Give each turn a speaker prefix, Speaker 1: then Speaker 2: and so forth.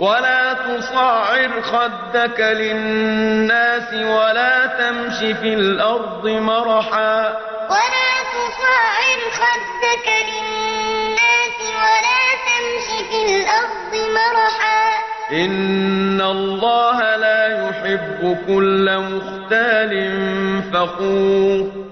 Speaker 1: ولا تصعر خدك للناس ولا تمش في الأرض مرحا
Speaker 2: ولا تصعر خدك للناس ولا تمش في الأرض مرحا
Speaker 1: إن الله لا يحب كل مختال فخور